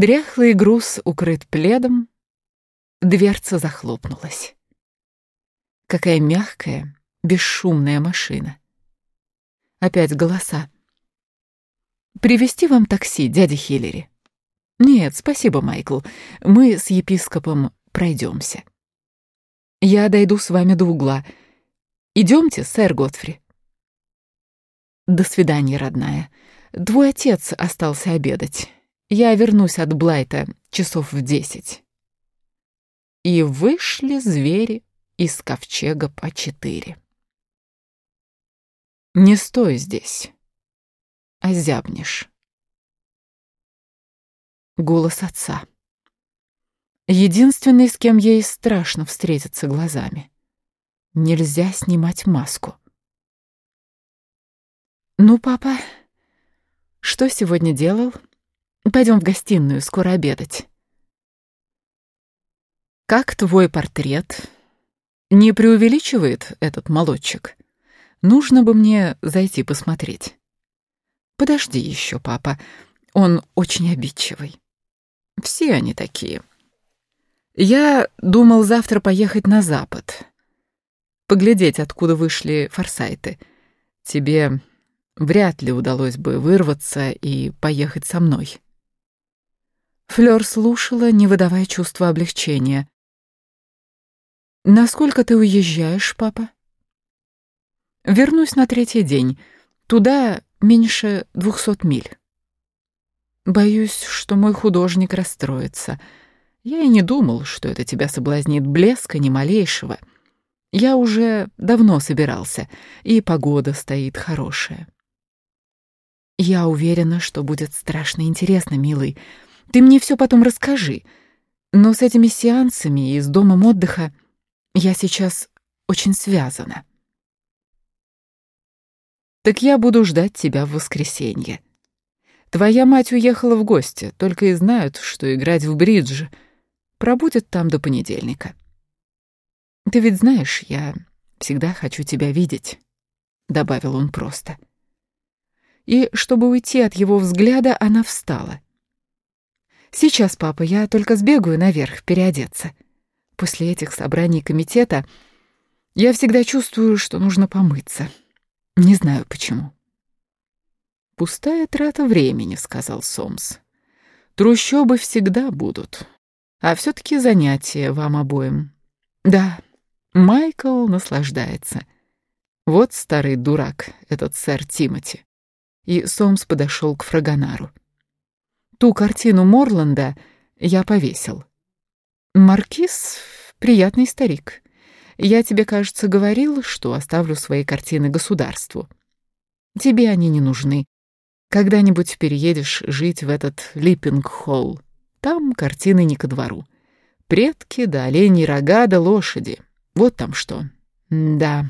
Дряхлый груз укрыт пледом, дверца захлопнулась. Какая мягкая, бесшумная машина. Опять голоса. «Привезти вам такси, дядя Хиллери?» «Нет, спасибо, Майкл. Мы с епископом пройдемся. Я дойду с вами до угла. Идемте, сэр Готфри». «До свидания, родная. Твой отец остался обедать. Я вернусь от Блайта часов в десять». И вышли звери из ковчега по четыре. Не стой здесь, озябнешь. Голос отца. Единственный, с кем ей страшно встретиться глазами. Нельзя снимать маску. «Ну, папа, что сегодня делал? Пойдем в гостиную, скоро обедать». «Как твой портрет?» Не преувеличивает этот молодчик? Нужно бы мне зайти посмотреть. Подожди еще, папа. Он очень обидчивый. Все они такие. Я думал завтра поехать на запад. Поглядеть, откуда вышли форсайты. Тебе вряд ли удалось бы вырваться и поехать со мной. Флёр слушала, не выдавая чувства облегчения. «Насколько ты уезжаешь, папа?» «Вернусь на третий день. Туда меньше двухсот миль». «Боюсь, что мой художник расстроится. Я и не думал, что это тебя соблазнит блеска ни малейшего. Я уже давно собирался, и погода стоит хорошая». «Я уверена, что будет страшно интересно, милый. Ты мне все потом расскажи. Но с этими сеансами и с домом отдыха я сейчас очень связана. Так я буду ждать тебя в воскресенье. Твоя мать уехала в гости, только и знают, что играть в бридж. Пробудет там до понедельника. Ты ведь знаешь, я всегда хочу тебя видеть, добавил он просто. И чтобы уйти от его взгляда, она встала. Сейчас, папа, я только сбегаю наверх переодеться. После этих собраний комитета я всегда чувствую, что нужно помыться. Не знаю почему. «Пустая трата времени», — сказал Сомс. «Трущобы всегда будут. А все-таки занятие вам обоим». «Да, Майкл наслаждается. Вот старый дурак, этот сэр Тимоти». И Сомс подошел к Фрагонару. «Ту картину Морланда я повесил. Маркиз — приятный старик. Я тебе, кажется, говорил, что оставлю свои картины государству. Тебе они не нужны. Когда-нибудь переедешь жить в этот Липпинг-холл. Там картины не ко двору. Предки да оленьи рога да лошади. Вот там что. да,